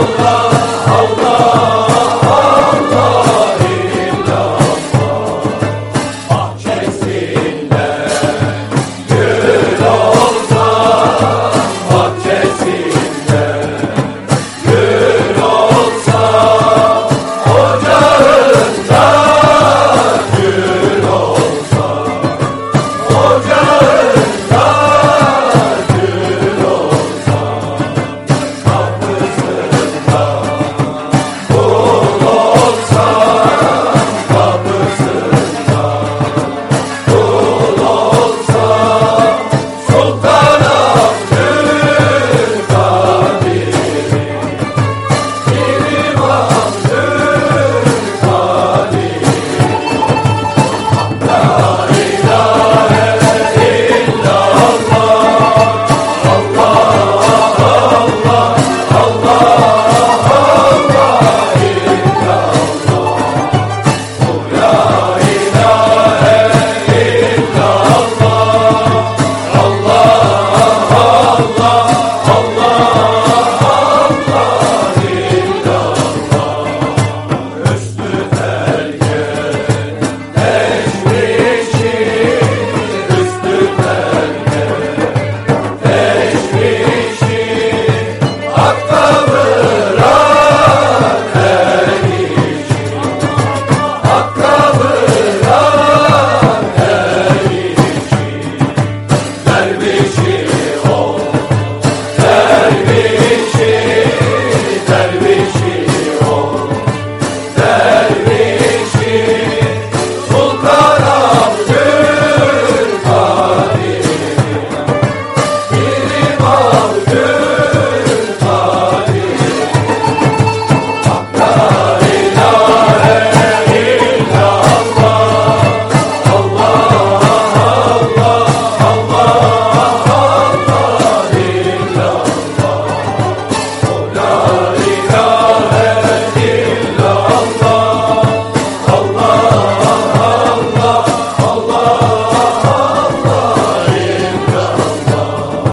Allah